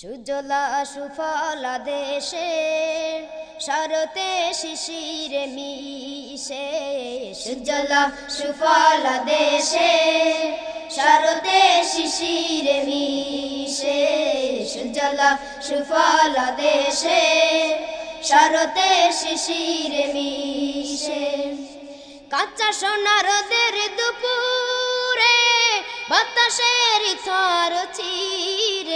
সুজলা সুফলা দেশে, শরতে শিশির মিশে। সুজলা সুফলা দেশে, শরতে শিশির মিশে। সুজলা সুফলা দেশে, শরতে শিশির মিশে। কাঁচা সোনার দের দুপুরে, বাতাসের থর চিরে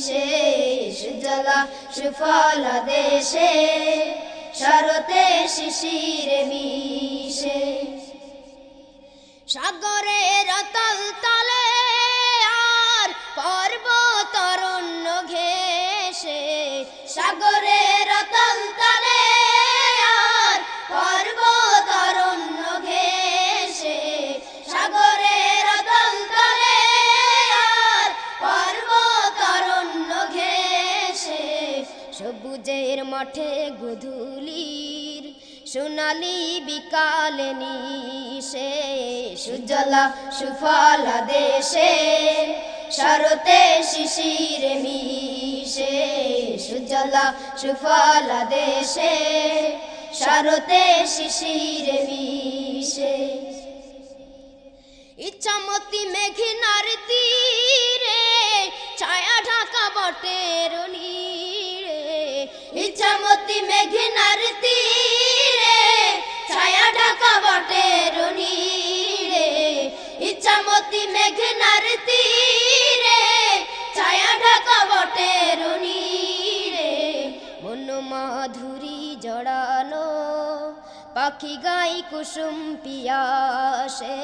মিশে জলা সুফল দেশে, শরতে শিশির মিশে। সাগরের তল তলে আর পর্বত অরণ্য ঘেসে সাগরের তল সবুজের মাঠে গধূলির সোনালি বিকালে নিশে, সুজলা সুফলা দেশে, শরতে শিশির মিশে, সুজলা সুফলা দেশে, শরতে শিশির মিশে। ইচ্ছামতি মেঘিনার তীরে মাধুরী জড়ানো পাখি গাই কুসুম পিয়াসে,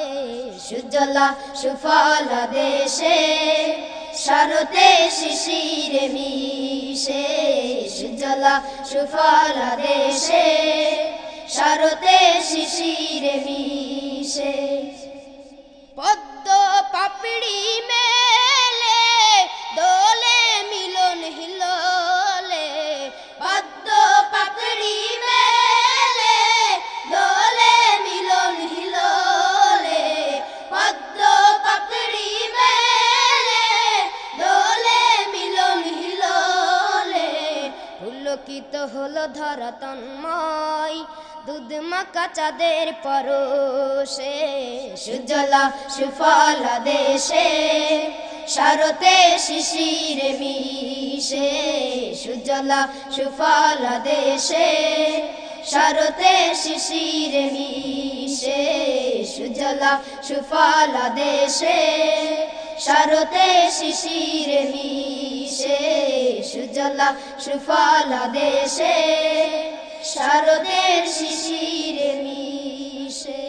সুজলা সুফলা দেশে শরতে শিশির মিশে, সুজলা সুফলা দেশে শরতে শিশির মিশে। পদ্ম পাপড়ি মেলে পুলকিত হলো ধরা তন্ময় দুধ মাকা চাঁদের পরশে, সুজলা সুফলা দেশে, শরতে শিশির মিশে, সুজলা সুফলা দেশে, শরতে শিশির মিশে, সুজলা সুফলা দেশে, শরতে শিশির মিশে সুজলা সুফলা দেশে শারদের শিশিরে মিশে।